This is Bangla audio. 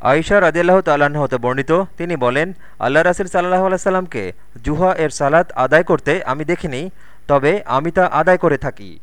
আয়সা রাজিয়াল্লাহ তাল্লাহ হতে বর্ণিত, তিনি বলেন, আল্লাহ রাসুল সাল্লাহ আলাইসাল্লামকে জুহা এর সালাত আদায় করতে আমি দেখিনি, তবে আমি তা আদায় করে থাকি।